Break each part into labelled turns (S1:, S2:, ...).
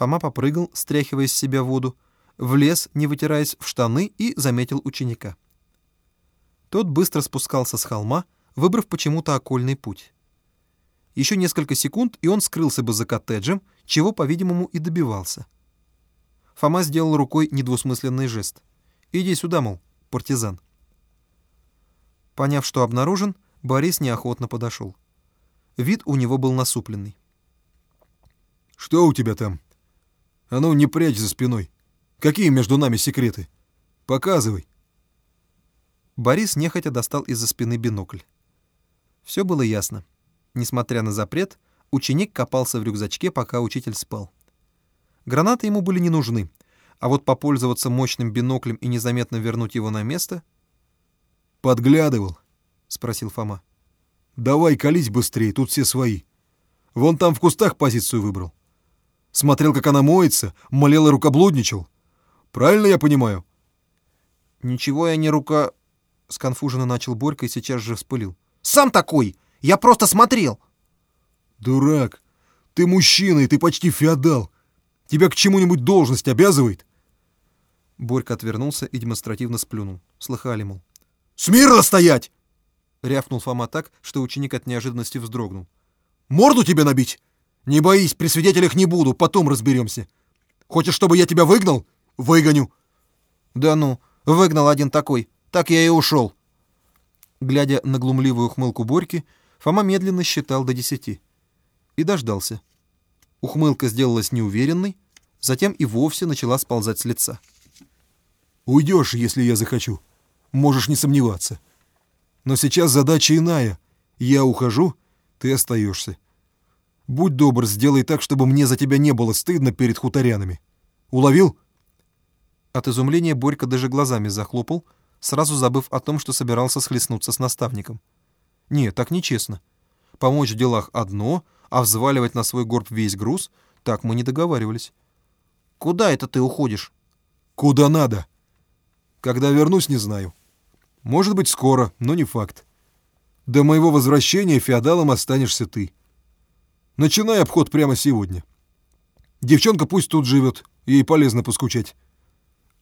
S1: Фома попрыгал, стряхивая с себя воду, влез, не вытираясь в штаны, и заметил ученика. Тот быстро спускался с холма, выбрав почему-то окольный путь. Еще несколько секунд, и он скрылся бы за коттеджем, чего, по-видимому, и добивался. Фома сделал рукой недвусмысленный жест. «Иди сюда, мол, партизан». Поняв, что обнаружен, Борис неохотно подошел. Вид у него был насупленный.
S2: «Что у тебя там? А ну, не прячь за спиной. Какие между нами секреты? Показывай».
S1: Борис нехотя достал из-за спины бинокль. Все было ясно. Несмотря на запрет, ученик копался в рюкзачке, пока учитель спал. Гранаты ему были не нужны, а вот попользоваться мощным биноклем и незаметно вернуть его на место...
S2: «Подглядывал?» — спросил Фома. «Давай, колись быстрее, тут все свои. Вон там в кустах позицию выбрал. Смотрел, как она моется, молел и рукоблудничал. Правильно я понимаю?»
S1: «Ничего я не рука...» — сконфуженно начал Борька и сейчас же вспылил. «Сам такой! Я просто смотрел!»
S2: «Дурак! Ты мужчина, и ты почти феодал. Тебя к чему-нибудь должность обязывает?»
S1: Борька отвернулся и демонстративно сплюнул. Слыхали, мол.
S2: «Смирно стоять!»
S1: — рявкнул Фома так, что ученик от неожиданности вздрогнул.
S2: «Морду тебе набить? Не боись, при свидетелях не буду, потом разберемся. Хочешь, чтобы я тебя выгнал? Выгоню!»
S1: «Да ну, выгнал один такой. Так я и ушел». Глядя на глумливую ухмылку Борьки, Фома медленно считал до десяти. И дождался. Ухмылка сделалась неуверенной, затем и вовсе начала сползать с лица.
S2: «Уйдешь, если я захочу. Можешь не сомневаться. Но сейчас задача иная. Я ухожу, ты остаешься. Будь добр, сделай так, чтобы мне за тебя не было стыдно перед хуторянами. Уловил?»
S1: От изумления Борька даже глазами захлопал, сразу забыв о том, что собирался схлестнуться с наставником. Нет, так нечестно. Помочь в делах одно, а взваливать на свой горб весь груз — так мы не договаривались. «Куда это ты уходишь?»
S2: «Куда надо. Когда вернусь, не знаю. Может быть, скоро, но не факт. До моего возвращения феодалом останешься ты. Начинай обход прямо сегодня. Девчонка пусть тут живет, ей полезно поскучать.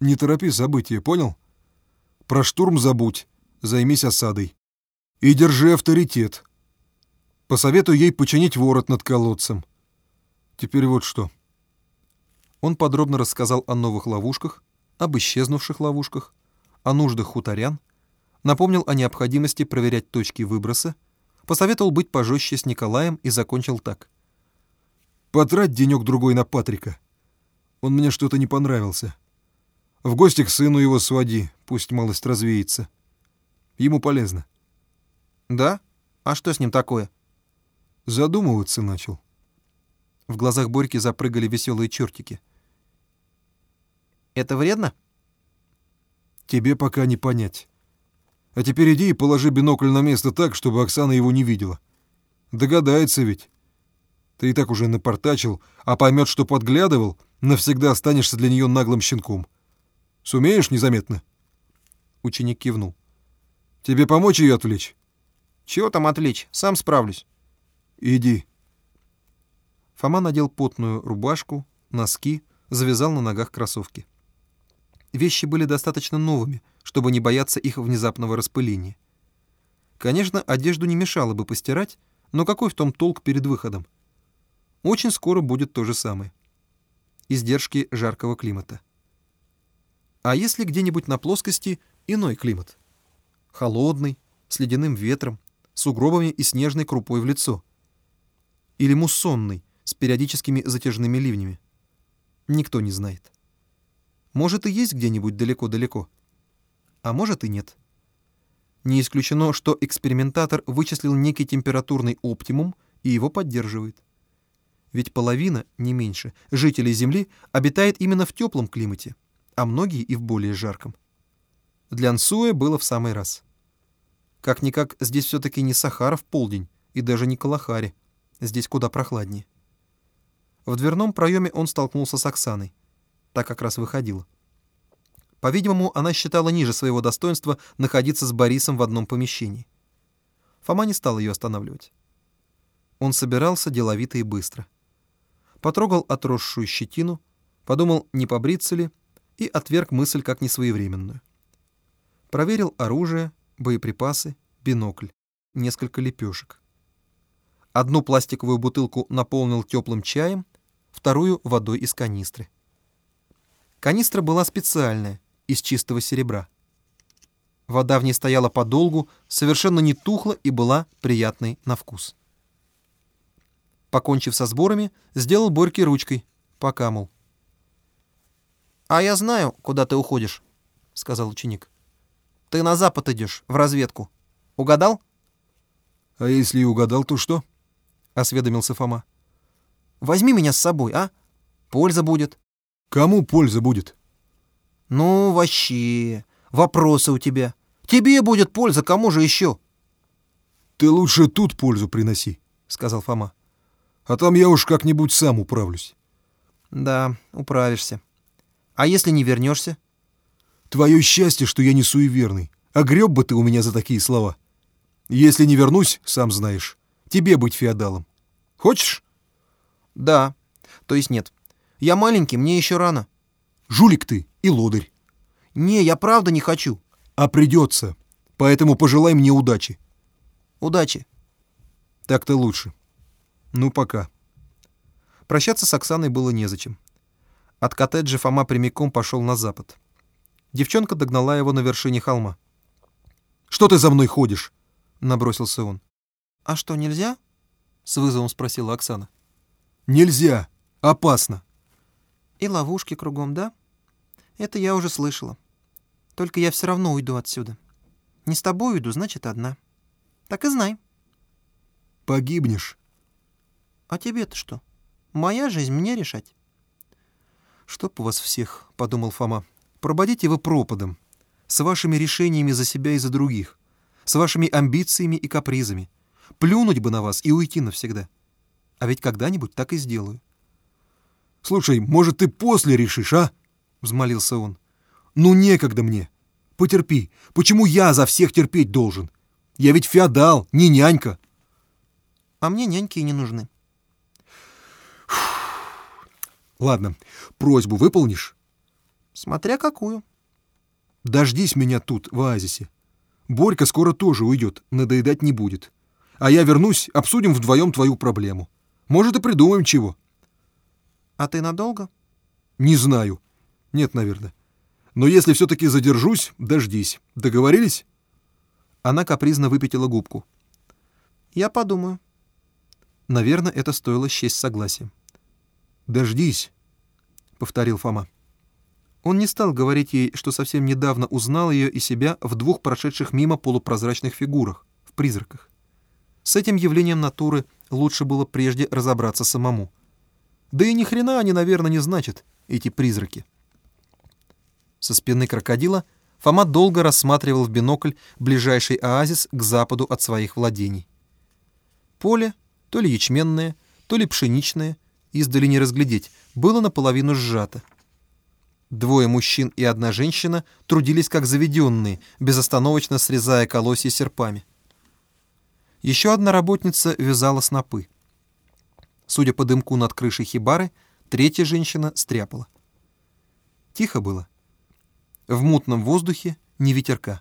S2: Не торопи события, понял? Про штурм забудь, займись осадой. И держи авторитет. Посоветую ей починить ворот над колодцем. Теперь вот что.
S1: Он подробно рассказал о новых ловушках, об исчезнувших ловушках, о нуждах хуторян, напомнил о необходимости проверять точки выброса, посоветовал быть пожестче с Николаем и закончил так.
S2: «Потрать денек-другой на Патрика. Он мне что-то не понравился. В гости к сыну его своди, пусть малость развеется. Ему полезно».
S1: «Да? А что с ним такое?»
S2: Задумываться начал.
S1: В глазах Борьки запрыгали веселые чертики. «Это вредно?»
S2: «Тебе пока не понять. А теперь иди и положи бинокль на место так, чтобы Оксана его не видела. Догадается ведь. Ты и так уже напортачил, а поймет, что подглядывал, навсегда останешься для нее наглым щенком. Сумеешь незаметно?»
S1: Ученик кивнул.
S2: «Тебе помочь ее отвлечь?»
S1: Чего там отвлечь? Сам справлюсь.
S2: Иди.
S1: Фома надел потную рубашку, носки, завязал на ногах кроссовки. Вещи были достаточно новыми, чтобы не бояться их внезапного распыления. Конечно, одежду не мешало бы постирать, но какой в том толк перед выходом? Очень скоро будет то же самое. Издержки жаркого климата. А если где-нибудь на плоскости иной климат? Холодный, с ледяным ветром, сугробами и снежной крупой в лицо. Или муссонный, с периодическими затяжными ливнями. Никто не знает. Может и есть где-нибудь далеко-далеко. А может и нет. Не исключено, что экспериментатор вычислил некий температурный оптимум и его поддерживает. Ведь половина, не меньше, жителей Земли обитает именно в теплом климате, а многие и в более жарком. Для Нсуэ было в самый раз. Как-никак здесь все-таки не Сахара в полдень и даже не Калахари. Здесь куда прохладнее. В дверном проеме он столкнулся с Оксаной. Так как раз выходила. По-видимому, она считала ниже своего достоинства находиться с Борисом в одном помещении. Фома не стал ее останавливать. Он собирался деловито и быстро. потрогал отросшую щетину, подумал, не побриться ли, и отверг мысль как несвоевременную. Проверил оружие, боеприпасы, бинокль, несколько лепешек. Одну пластиковую бутылку наполнил теплым чаем, вторую — водой из канистры. Канистра была специальная, из чистого серебра. Вода в ней стояла подолгу, совершенно не тухла и была приятной на вкус. Покончив со сборами, сделал Борьке ручкой, пока, мол. «А я знаю, куда ты уходишь», — сказал ученик. «Ты на запад идешь, в разведку. Угадал?»
S2: «А если и угадал, то что?»
S1: — осведомился Фома. «Возьми меня с собой, а? Польза будет».
S2: «Кому польза будет?»
S1: «Ну, вообще, вопросы у тебя. Тебе будет польза, кому же еще?»
S2: «Ты лучше тут пользу приноси», — сказал Фома. «А там я уж как-нибудь сам управлюсь».
S1: «Да, управишься. А если не вернешься?»
S2: «Твое счастье, что я не суеверный. А греб бы ты у меня за такие слова. Если не вернусь, сам знаешь, тебе быть феодалом. Хочешь?»
S1: «Да. То есть нет. Я маленький, мне еще рано».
S2: «Жулик ты и лодырь».
S1: «Не, я правда не хочу».
S2: «А придется. Поэтому пожелай мне удачи».
S1: «Удачи».
S2: «Так-то лучше. Ну, пока».
S1: Прощаться с Оксаной было незачем. От коттеджа Фома прямиком пошел на запад. Девчонка догнала его на вершине холма.
S2: «Что ты за мной ходишь?»
S1: — набросился он. «А что, нельзя?» — с вызовом спросила Оксана.
S2: «Нельзя. Опасно».
S1: «И ловушки кругом, да? Это я уже слышала. Только я все равно уйду отсюда. Не с тобой уйду, значит, одна. Так и знай».
S2: «Погибнешь».
S1: «А тебе-то что? Моя жизнь мне решать». «Чтоб вас всех», — подумал Фома, — «прободите вы пропадом, с вашими решениями за себя и за других, с вашими амбициями и капризами. Плюнуть бы на вас и уйти навсегда. А ведь когда-нибудь так и сделаю».
S2: «Слушай, может, ты после решишь, а?» — взмолился он. «Ну, некогда мне. Потерпи. Почему я за всех терпеть должен? Я ведь феодал, не нянька».
S1: «А мне няньки и не нужны».
S2: «Ладно, просьбу выполнишь?»
S1: «Смотря какую».
S2: «Дождись меня тут, в оазисе. Борька скоро тоже уйдет, надоедать не будет. А я вернусь, обсудим вдвоем твою проблему. Может, и придумаем чего».
S1: «А ты надолго?»
S2: «Не знаю. Нет, наверное. Но если все-таки задержусь, дождись. Договорились?»
S1: Она капризно выпятила губку. «Я подумаю». Наверное, это стоило счесть согласием.
S2: «Дождись», — повторил Фома.
S1: Он не стал говорить ей, что совсем недавно узнал ее и себя в двух прошедших мимо полупрозрачных фигурах, в призраках. С этим явлением натуры лучше было прежде разобраться самому. Да и ни хрена они, наверное, не значат, эти призраки. Со спины крокодила Фома долго рассматривал в бинокль ближайший оазис к западу от своих владений. Поле, то ли ячменное, то ли пшеничное, издали не разглядеть, было наполовину сжато. Двое мужчин и одна женщина трудились как заведенные, безостановочно срезая колосья серпами. Еще одна работница вязала снопы. Судя по дымку над крышей хибары, третья женщина стряпала. Тихо было. В мутном воздухе ни ветерка.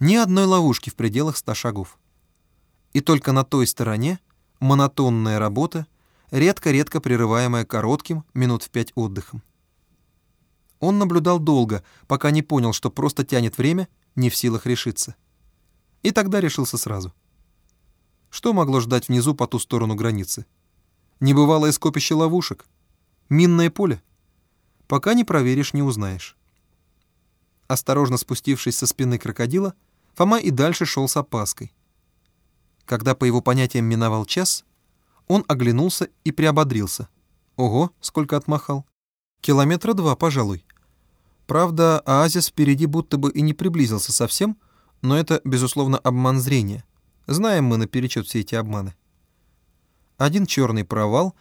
S1: Ни одной ловушки в пределах ста шагов. И только на той стороне монотонная работа, редко-редко прерываемая коротким минут в пять отдыхом. Он наблюдал долго, пока не понял, что просто тянет время, не в силах решиться. И тогда решился сразу. Что могло ждать внизу по ту сторону границы? Небывалое скопище ловушек? Минное поле? Пока не проверишь, не узнаешь. Осторожно спустившись со спины крокодила, Фома и дальше шел с опаской. Когда по его понятиям миновал час, он оглянулся и приободрился. Ого, сколько отмахал. Километра два, пожалуй. Правда, оазис впереди будто бы и не приблизился совсем, но это, безусловно, обман зрения. Знаем мы наперечет все эти обманы. Один черный провал,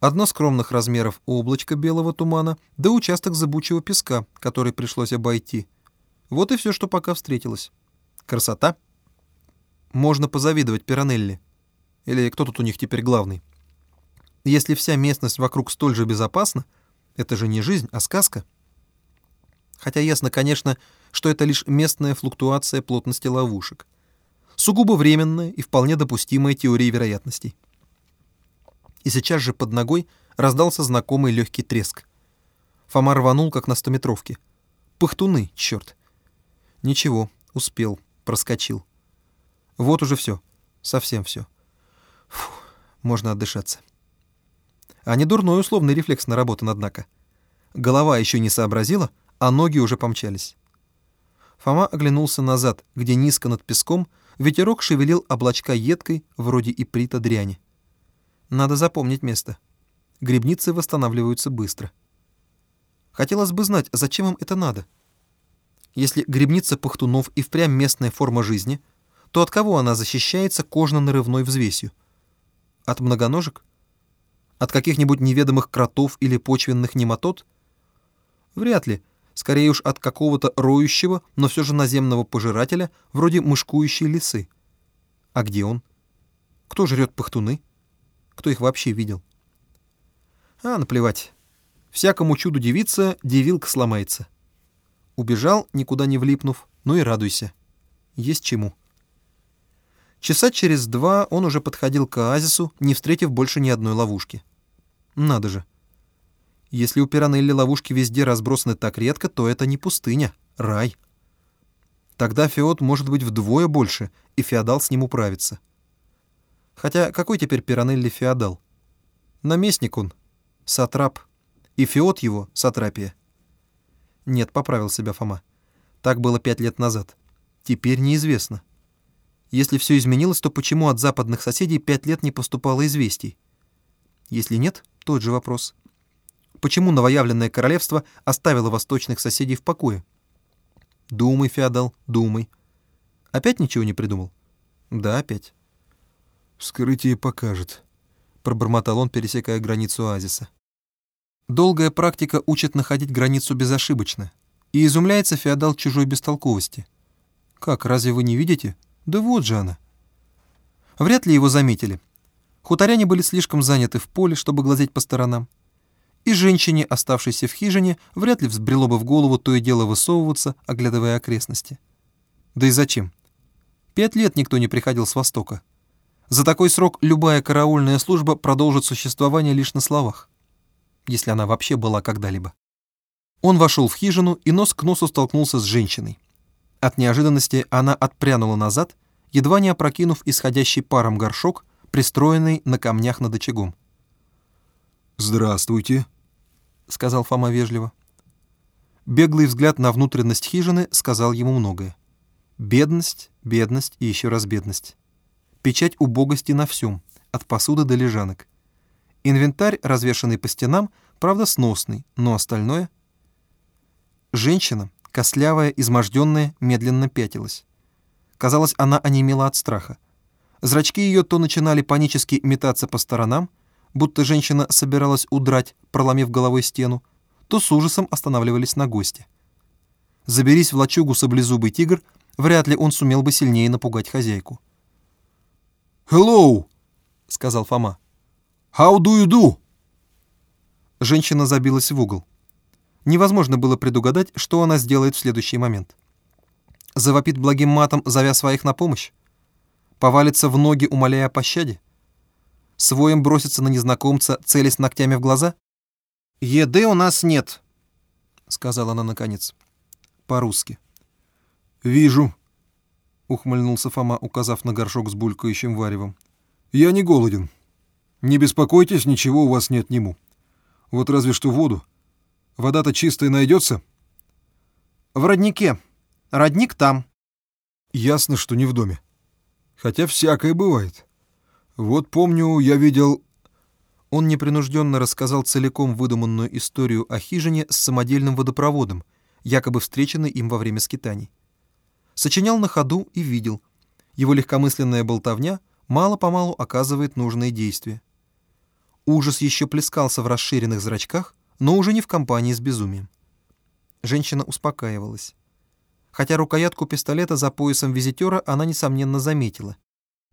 S1: одно скромных размеров облачко белого тумана, да участок зыбучего песка, который пришлось обойти. Вот и все, что пока встретилось. Красота. Можно позавидовать Пиранелли. Или кто тут у них теперь главный? Если вся местность вокруг столь же безопасна, это же не жизнь, а сказка. Хотя ясно, конечно, что это лишь местная флуктуация плотности ловушек. Сугубо временная и вполне допустимая теория вероятностей. И сейчас же под ногой раздался знакомый легкий треск. Фома рванул, как на стометровке. Пыхтуны, черт. Ничего, успел, проскочил. Вот уже все, совсем все. Фу, можно отдышаться. А не дурной условный рефлекс наработан, однако. Голова еще не сообразила, а ноги уже помчались. Фома оглянулся назад, где низко над песком ветерок шевелил облачка едкой, вроде и прита дряни. Надо запомнить место. Грибницы восстанавливаются быстро. Хотелось бы знать, зачем им это надо. Если грибница пахтунов и впрямь местная форма жизни, то от кого она защищается кожно-нарывной взвесью? От многоножек? От каких-нибудь неведомых кротов или почвенных нематод? Вряд ли. Скорее уж от какого-то роющего, но все же наземного пожирателя, вроде мышкующей лисы. А где он? Кто жрет пахтуны? Кто их вообще видел? А, наплевать. Всякому чуду девица, девилка сломается. Убежал, никуда не влипнув, ну и радуйся. Есть чему. Часа через два он уже подходил к оазису, не встретив больше ни одной ловушки. Надо же. Если у Пиранелли ловушки везде разбросаны так редко, то это не пустыня, рай. Тогда Феод может быть вдвое больше, и феодал с ним управится. Хотя какой теперь Пиранелли феодал? Наместник он, сатрап, и Феод его — сатрапия. Нет, поправил себя Фома. Так было пять лет назад. Теперь неизвестно. Если все изменилось, то почему от западных соседей пять лет не поступало известий? Если нет, тот же вопрос. Почему новоявленное королевство оставило восточных соседей в покое? Думай, феодал, думай. Опять ничего не придумал? Да, опять.
S2: Вскрытие покажет, пробормотал он, пересекая границу оазиса.
S1: Долгая практика учит находить границу безошибочно, и изумляется феодал чужой бестолковости. Как, разве вы не видите? Да вот же она. Вряд ли его заметили. Хуторяне были слишком заняты в поле, чтобы глазеть по сторонам. И женщине, оставшейся в хижине, вряд ли взбрело бы в голову то и дело высовываться, оглядывая окрестности. Да и зачем? Пять лет никто не приходил с Востока. За такой срок любая караульная служба продолжит существование лишь на словах, если она вообще была когда-либо. Он вошел в хижину и нос к носу столкнулся с женщиной. От неожиданности она отпрянула назад, едва не опрокинув исходящий паром горшок, пристроенный на камнях над очагом.
S2: «Здравствуйте», — сказал Фома вежливо.
S1: Беглый взгляд на внутренность хижины сказал ему многое. Бедность, бедность и еще раз бедность. Печать убогости на всем, от посуды до лежанок. Инвентарь, развешанный по стенам, правда сносный, но остальное... Женщина, Кослявая, изможденная, медленно пятилась. Казалось, она онемела от страха. Зрачки ее то начинали панически метаться по сторонам, будто женщина собиралась удрать, проломив головой стену, то с ужасом останавливались на гости. Заберись в лачугу саблезубый тигр, вряд ли он сумел бы сильнее напугать хозяйку.
S2: «Hello!» — сказал Фома. «How do you do?»
S1: Женщина забилась в угол. Невозможно было предугадать, что она сделает в следующий момент. Завопит благим матом, зовя своих на помощь? Повалится в ноги, умоляя о пощаде? Своим бросится на незнакомца, целясь ногтями в глаза? «Еды у нас нет», — сказала она наконец. По-русски.
S2: «Вижу», — ухмыльнулся Фома, указав на горшок с булькающим варевом. «Я не голоден. Не беспокойтесь, ничего у вас нет нему. Вот разве что воду. Вода-то чистая найдется?
S1: В роднике. Родник там.
S2: Ясно, что не в доме. Хотя всякое бывает. Вот помню, я видел...
S1: Он непринужденно рассказал целиком выдуманную историю о хижине с самодельным водопроводом, якобы встреченной им во время скитаний. Сочинял на ходу и видел. Его легкомысленная болтовня мало-помалу оказывает нужные действия. Ужас еще плескался в расширенных зрачках, но уже не в компании с безумием. Женщина успокаивалась. Хотя рукоятку пистолета за поясом визитера она, несомненно, заметила.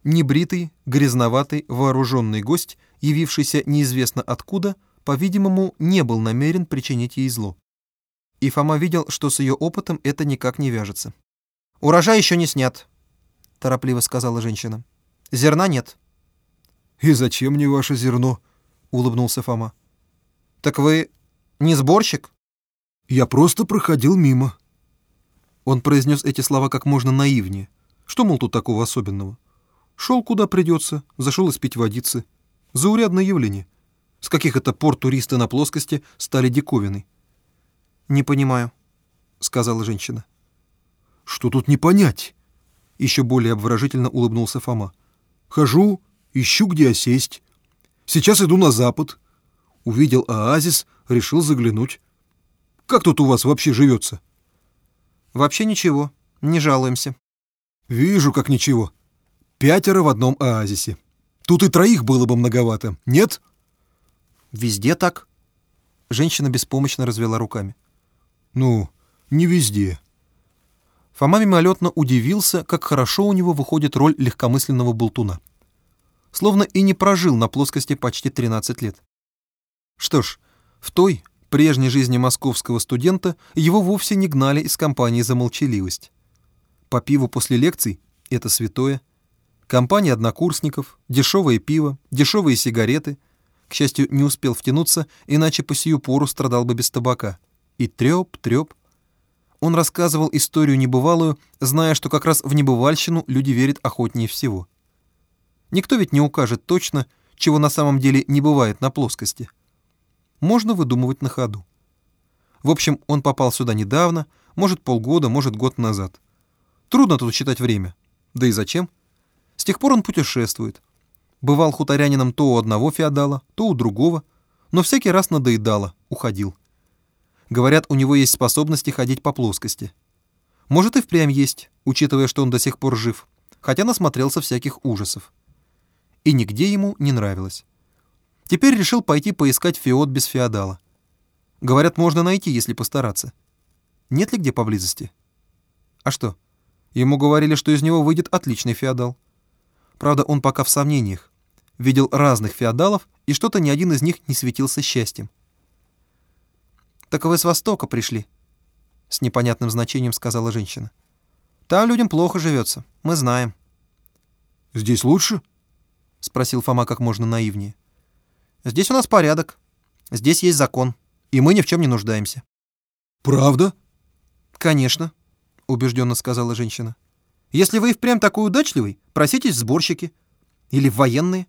S1: Небритый, грязноватый, вооруженный гость, явившийся неизвестно откуда, по-видимому, не был намерен причинить ей зло. И Фома видел, что с ее опытом это никак не вяжется. «Урожай еще не снят», — торопливо сказала женщина. «Зерна нет».
S2: «И зачем мне ваше зерно?» — улыбнулся Фома.
S1: «Так вы не сборщик?»
S2: «Я просто проходил мимо».
S1: Он произнес эти слова как можно наивнее. Что, мол, тут такого особенного? Шел куда придется, зашел испить водицы. Заурядное явление. С каких это пор туристы на плоскости стали диковиной? «Не понимаю», — сказала женщина.
S2: «Что тут не понять?»
S1: Еще более обворожительно улыбнулся Фома.
S2: «Хожу, ищу, где осесть. Сейчас иду на запад. Увидел оазис, решил заглянуть. Как тут у вас вообще живется?»
S1: «Вообще ничего, не жалуемся».
S2: «Вижу, как ничего. Пятеро в одном оазисе. Тут и троих было бы многовато, нет?»
S1: «Везде так?» Женщина беспомощно развела руками.
S2: «Ну, не везде».
S1: Фома мимолетно удивился, как хорошо у него выходит роль легкомысленного болтуна. Словно и не прожил на плоскости почти 13 лет. Что ж, в той, прежней жизни московского студента его вовсе не гнали из компании за молчаливость. По пиву после лекций — это святое. Компания однокурсников, дешевое пиво, дешевые сигареты. К счастью, не успел втянуться, иначе по сию пору страдал бы без табака. И треп, треп. Он рассказывал историю небывалую, зная, что как раз в небывальщину люди верят охотнее всего. Никто ведь не укажет точно, чего на самом деле не бывает на плоскости. Можно выдумывать на ходу. В общем, он попал сюда недавно, может полгода, может год назад. Трудно тут считать время. Да и зачем? С тех пор он путешествует. Бывал хуторянином то у одного феодала, то у другого, но всякий раз надоедало, уходил. Говорят, у него есть способности ходить по плоскости. Может и впрямь есть, учитывая, что он до сих пор жив, хотя насмотрелся всяких ужасов. И нигде ему не нравилось. Теперь решил пойти поискать феод без феодала. Говорят, можно найти, если постараться. Нет ли где поблизости? А что? Ему говорили, что из него выйдет отличный феодал. Правда, он пока в сомнениях. Видел разных феодалов, и что-то ни один из них не светился счастьем. «Так вы с Востока пришли», — с непонятным значением сказала женщина. «Там людям плохо живется, мы знаем».
S2: «Здесь лучше?»
S1: — спросил Фома как можно наивнее. Здесь у нас порядок. Здесь есть закон. И мы ни в чем не нуждаемся».
S2: «Правда?»
S1: «Конечно», — убежденно сказала женщина. «Если вы и впрямь такой удачливый, проситесь в сборщики. Или в военные.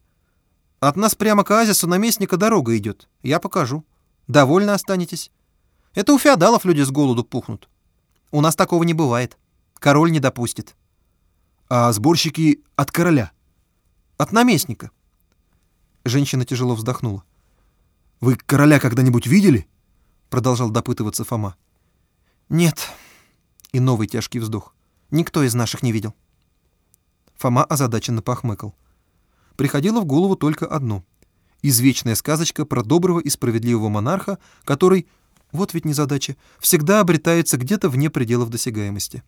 S1: От нас прямо к оазису наместника дорога идет. Я покажу. Довольно останетесь. Это у феодалов люди с голоду пухнут. У нас такого не бывает. Король не допустит».
S2: «А сборщики от короля?»
S1: «От наместника. Женщина тяжело вздохнула.
S2: «Вы короля когда-нибудь видели?»
S1: Продолжал допытываться Фома. «Нет». И новый тяжкий вздох. «Никто из наших не видел». Фома озадаченно похмыкал. Приходило в голову только одно. Извечная сказочка про доброго и справедливого монарха, который, вот ведь незадача, всегда обретается где-то вне пределов досягаемости.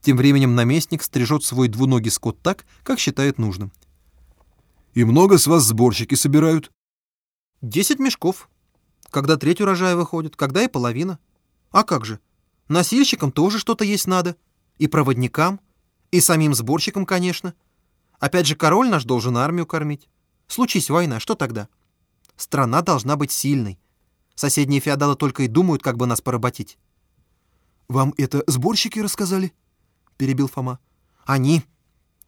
S1: Тем временем наместник стрижет свой двуногий скот так, как считает нужным.
S2: И много с вас сборщики собирают?
S1: Десять мешков. Когда треть урожая выходит, когда и половина. А как же? Носильщикам тоже что-то есть надо. И проводникам, и самим сборщикам, конечно. Опять же, король наш должен армию кормить. Случись война, что тогда? Страна должна быть сильной. Соседние феодалы только и думают, как бы нас поработить.
S2: «Вам это сборщики рассказали?» — перебил Фома.
S1: «Они»,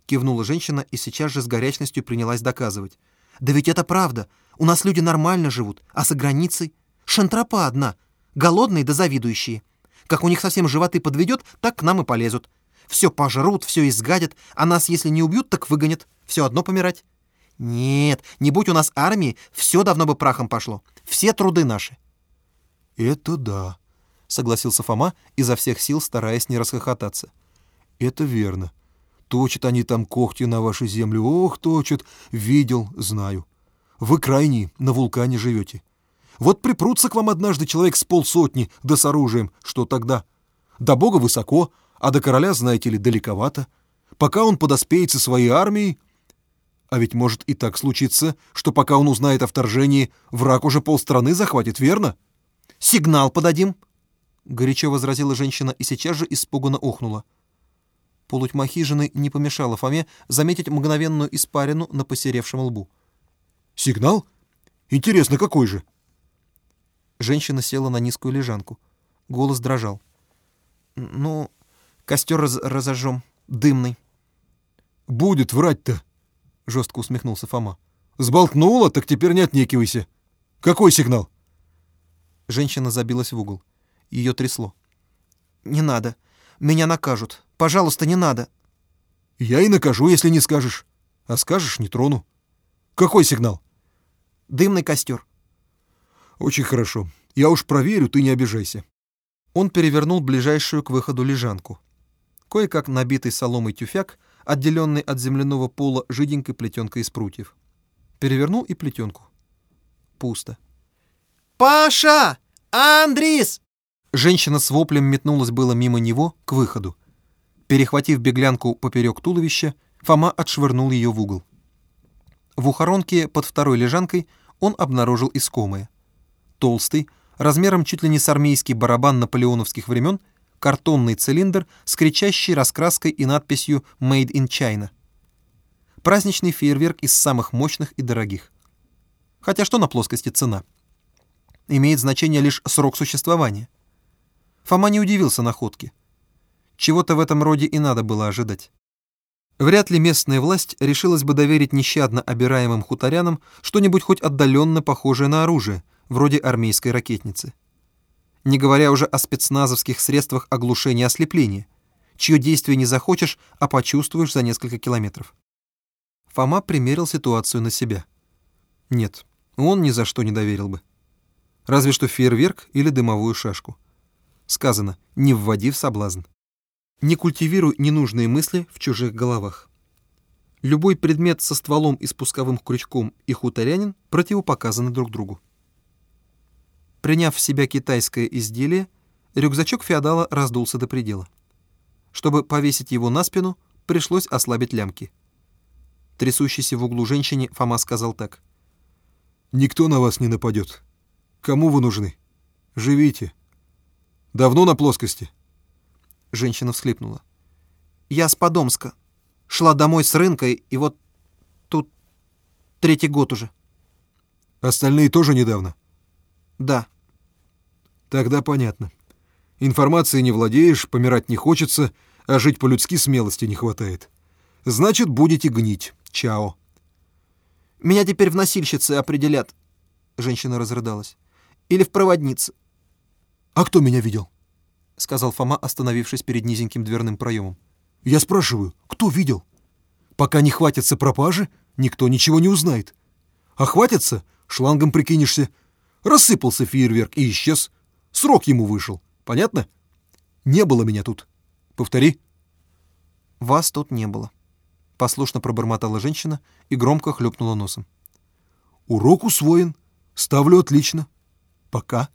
S1: Кивнула женщина и сейчас же с горячностью принялась доказывать. «Да ведь это правда. У нас люди нормально живут, а за границей? Шантропа одна. Голодные да завидующие. Как у них совсем животы подведет, так к нам и полезут. Все пожрут, все изгадят, а нас, если не убьют, так выгонят. Все одно помирать. Нет, не будь у нас армии, все давно бы прахом пошло. Все труды наши».
S2: «Это да», —
S1: согласился Фома, изо всех сил стараясь не расхохотаться.
S2: «Это верно. Точат они там когти на вашу землю, ох, точат, видел, знаю. Вы крайние, на вулкане живете. Вот припрутся к вам однажды человек с полсотни, да с оружием, что тогда? До бога высоко, а до короля, знаете ли, далековато. пока он подоспеет со своей армией. А ведь может и так случиться, что пока он узнает о вторжении, враг уже полстраны захватит, верно?
S1: «Сигнал подадим!» — горячо возразила женщина и сейчас же испуганно охнула. Полутьма хижины не помешала Фоме заметить мгновенную испарину на посеревшем лбу.
S2: «Сигнал? Интересно, какой же?»
S1: Женщина села на низкую лежанку. Голос дрожал. «Ну, костер раз разожжем, дымный».
S2: «Будет врать-то», — жестко усмехнулся Фома. «Сболтнула, так теперь не отнекивайся. Какой сигнал?»
S1: Женщина забилась в угол. Ее трясло. «Не надо. Меня накажут. Пожалуйста, не надо».
S2: «Я и накажу, если не скажешь. А скажешь — не трону. Какой сигнал?»
S1: «Дымный костер».
S2: «Очень хорошо. Я уж проверю, ты не обижайся».
S1: Он перевернул ближайшую к выходу лежанку. Кое-как набитый соломой тюфяк, отделенный от земляного пола жиденькой плетенкой из прутьев. Перевернул и плетенку. Пусто. «Паша! Андрис!» Женщина с воплем метнулась было мимо него к выходу. Перехватив беглянку поперек туловища, Фома отшвырнул ее в угол. В ухоронке под второй лежанкой он обнаружил искомое. Толстый, размером чуть ли не с армейский барабан наполеоновских времен, картонный цилиндр с кричащей раскраской и надписью «Made in China». Праздничный фейерверк из самых мощных и дорогих. Хотя что на плоскости цена? Имеет значение лишь срок существования. Фома не удивился находке. Чего-то в этом роде и надо было ожидать. Вряд ли местная власть решилась бы доверить нещадно обираемым хуторянам что-нибудь хоть отдаленно похожее на оружие, вроде армейской ракетницы. Не говоря уже о спецназовских средствах оглушения ослепления, чье действие не захочешь, а почувствуешь за несколько километров. Фома примерил ситуацию на себя. Нет, он ни за что не доверил бы. Разве что фейерверк или дымовую шашку. Сказано, не вводи в соблазн. Не культивируй ненужные мысли в чужих головах. Любой предмет со стволом и спусковым крючком и хуторянин противопоказаны друг другу. Приняв в себя китайское изделие, рюкзачок феодала раздулся до предела. Чтобы повесить его на спину, пришлось ослабить лямки. Трясущейся в углу женщине Фома сказал так.
S2: «Никто на вас не нападет. Кому вы нужны? Живите. Давно на плоскости?»
S1: Женщина всхлипнула. «Я с Подомска. Шла домой с рынка, и вот тут третий год уже».
S2: «Остальные тоже недавно?»
S1: «Да».
S2: «Тогда понятно. Информацией не владеешь, помирать не хочется, а жить по-людски смелости не хватает. Значит, будете гнить. Чао».
S1: «Меня теперь в носильщице определят», — женщина разрыдалась. «Или в проводнице».
S2: «А кто меня видел?»
S1: — сказал Фома, остановившись перед низеньким дверным проемом.
S2: «Я спрашиваю, кто видел? Пока не хватится пропажи, никто ничего не узнает. А хватится, шлангом прикинешься. Рассыпался фейерверк и исчез. Срок ему вышел. Понятно? Не было меня тут. Повтори».
S1: «Вас тут не было», — послушно пробормотала женщина и громко хлюпнула носом.
S2: «Урок усвоен. Ставлю отлично. Пока».